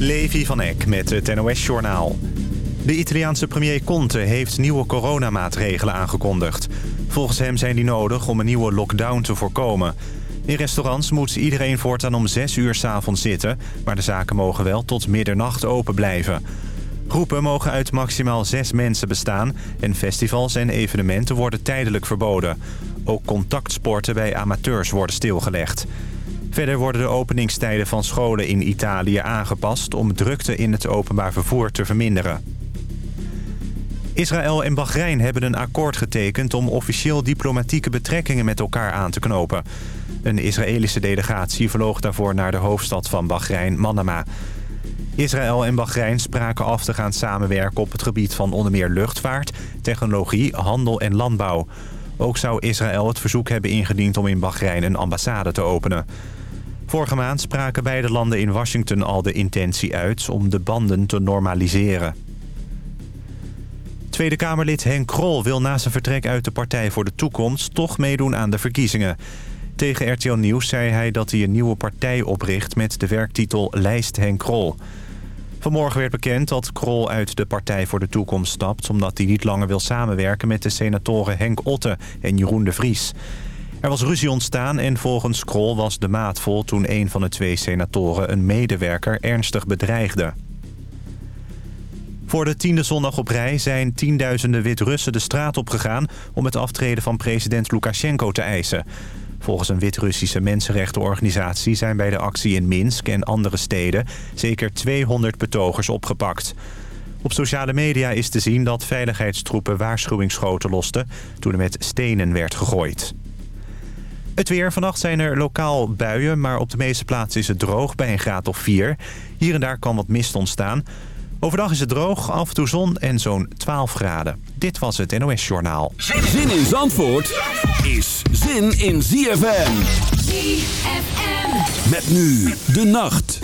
Levi van Eck met het NOS-journaal. De Italiaanse premier Conte heeft nieuwe coronamaatregelen aangekondigd. Volgens hem zijn die nodig om een nieuwe lockdown te voorkomen. In restaurants moet iedereen voortaan om 6 uur s'avonds zitten... maar de zaken mogen wel tot middernacht open blijven. Groepen mogen uit maximaal zes mensen bestaan... en festivals en evenementen worden tijdelijk verboden. Ook contactsporten bij amateurs worden stilgelegd. Verder worden de openingstijden van scholen in Italië aangepast... om drukte in het openbaar vervoer te verminderen. Israël en Bahrein hebben een akkoord getekend... om officieel diplomatieke betrekkingen met elkaar aan te knopen. Een Israëlische delegatie vloog daarvoor naar de hoofdstad van Bahrein, Manama. Israël en Bahrein spraken af te gaan samenwerken op het gebied van onder meer luchtvaart, technologie, handel en landbouw. Ook zou Israël het verzoek hebben ingediend om in Bahrein een ambassade te openen. Vorige maand spraken beide landen in Washington al de intentie uit om de banden te normaliseren. Tweede Kamerlid Henk Krol wil na zijn vertrek uit de Partij voor de Toekomst toch meedoen aan de verkiezingen. Tegen RTL Nieuws zei hij dat hij een nieuwe partij opricht met de werktitel Lijst Henk Krol. Vanmorgen werd bekend dat Krol uit de Partij voor de Toekomst stapt... omdat hij niet langer wil samenwerken met de senatoren Henk Otte en Jeroen de Vries. Er was ruzie ontstaan en volgens Krol was de maat vol... toen een van de twee senatoren een medewerker ernstig bedreigde. Voor de tiende zondag op rij zijn tienduizenden Wit-Russen de straat opgegaan... om het aftreden van president Lukashenko te eisen. Volgens een Wit-Russische mensenrechtenorganisatie zijn bij de actie in Minsk en andere steden zeker 200 betogers opgepakt. Op sociale media is te zien dat veiligheidstroepen waarschuwingsschoten losten toen er met stenen werd gegooid. Het weer. Vannacht zijn er lokaal buien, maar op de meeste plaatsen is het droog bij een graad of 4. Hier en daar kan wat mist ontstaan. Overdag is het droog, af en toe zon en zo'n 12 graden. Dit was het NOS Journaal. Zin in Zandvoort is zin in ZFM. ZFM. Met nu de nacht.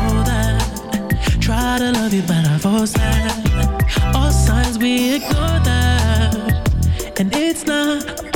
know that. Try to love you, but I force that. All signs we ignore that, and it's not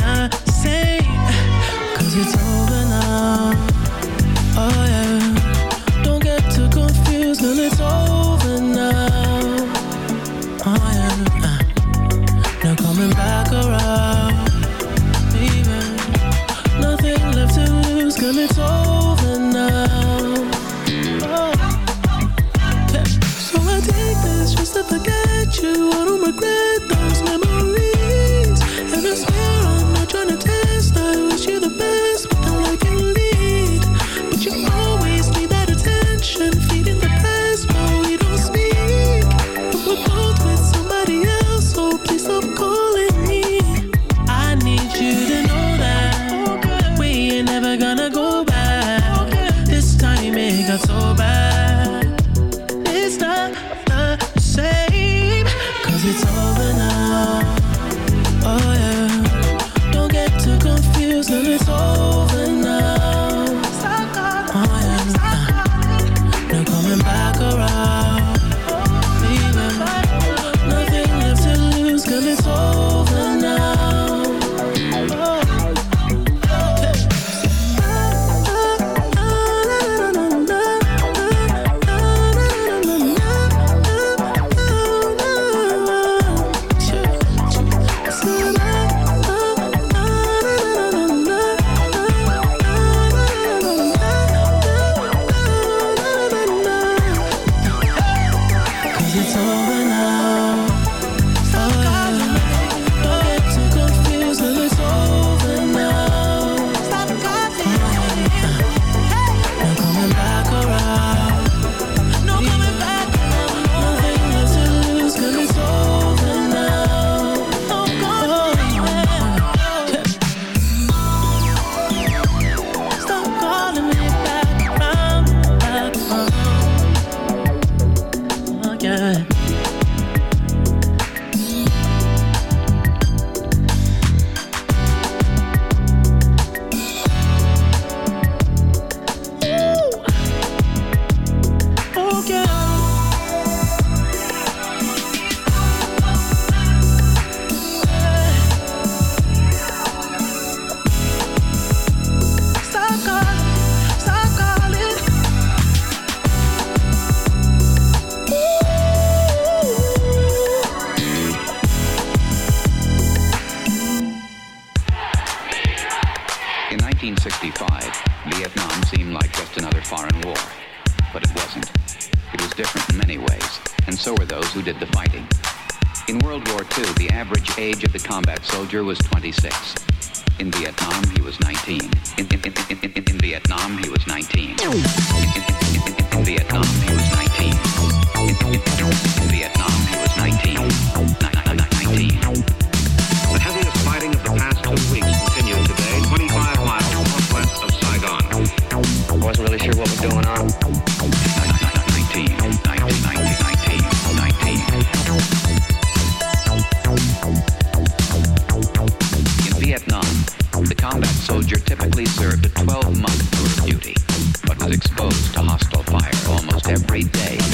every day.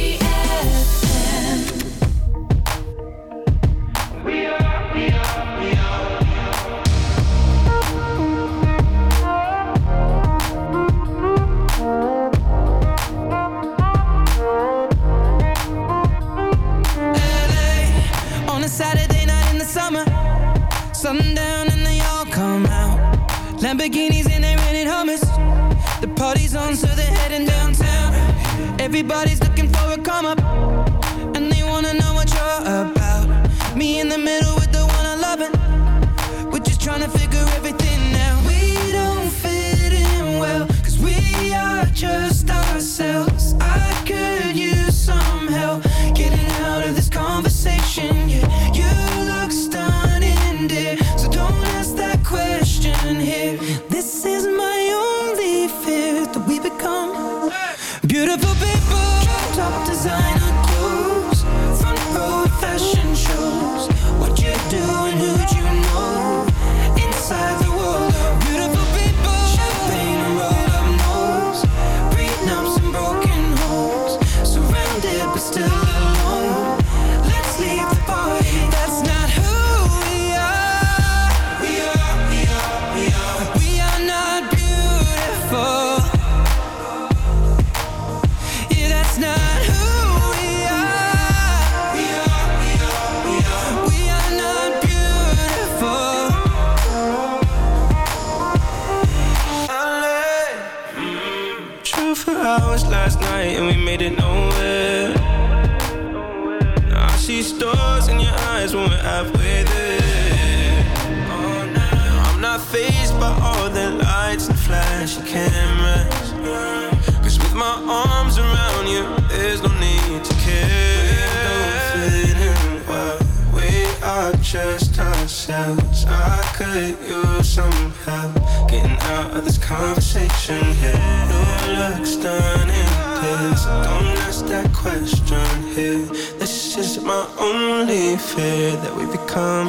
conversation here. New looks done in this. Don't ask that question here. This is my only fear that we become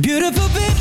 beautiful. Baby.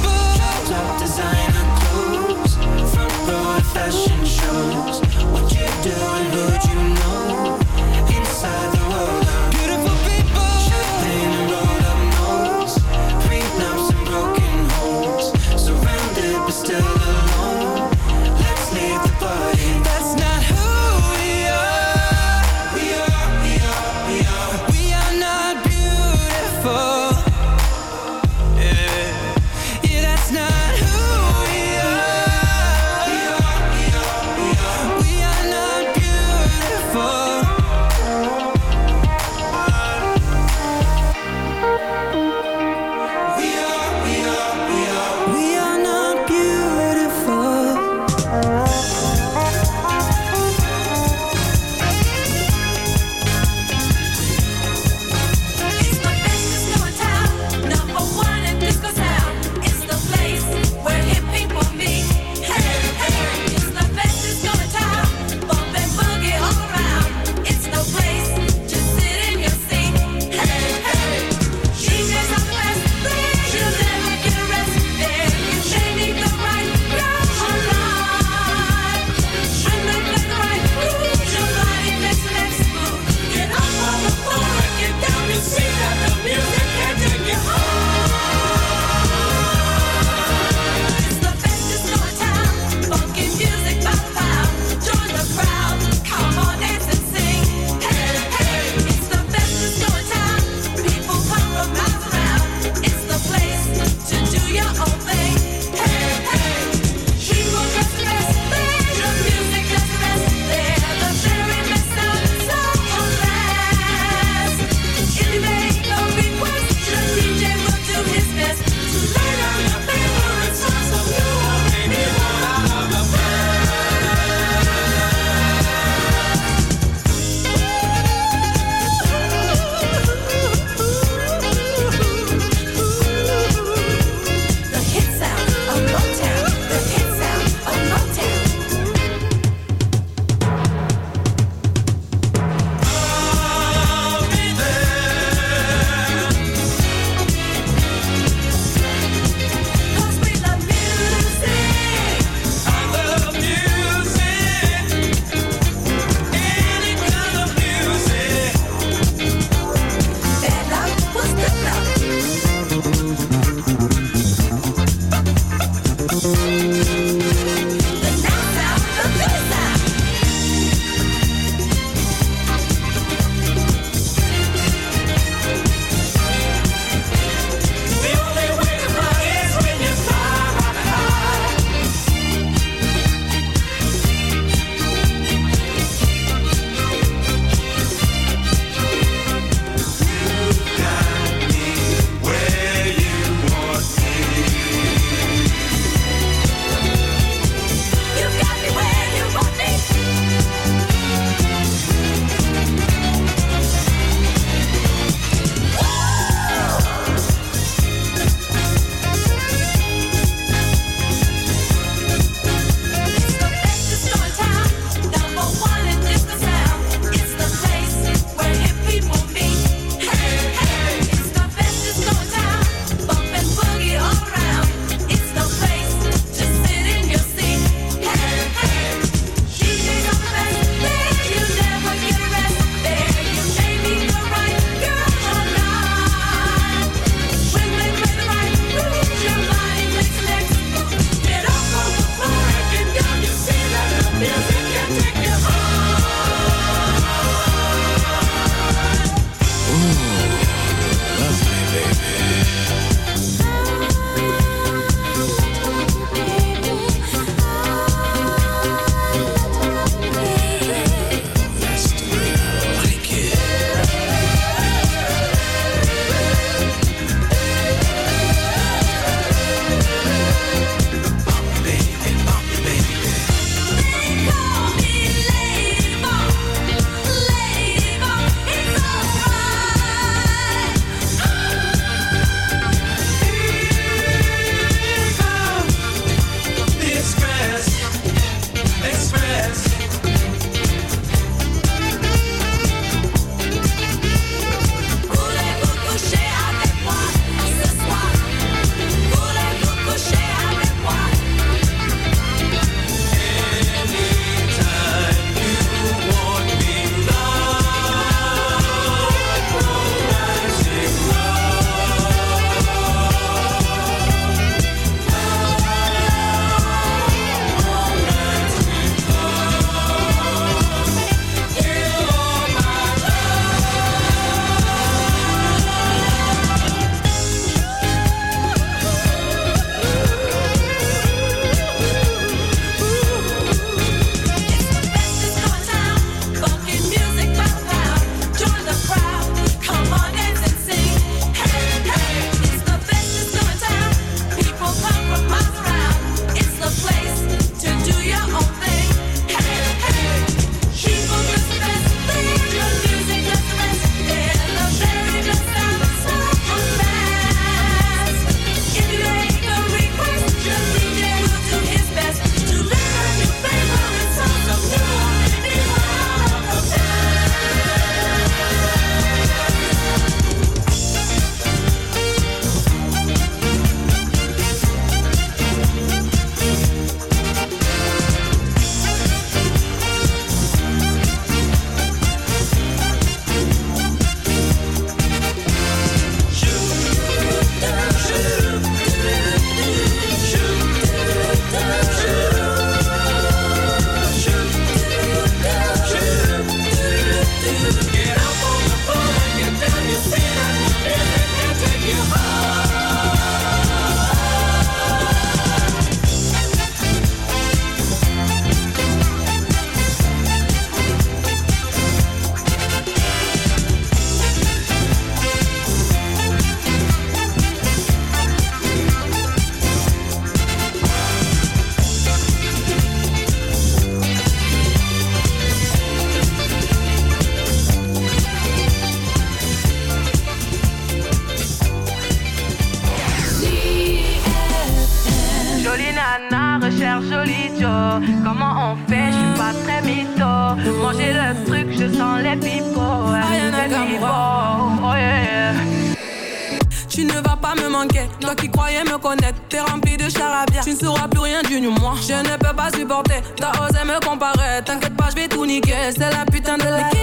unique, c'est la putain de la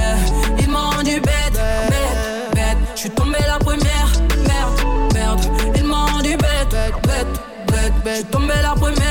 que la primera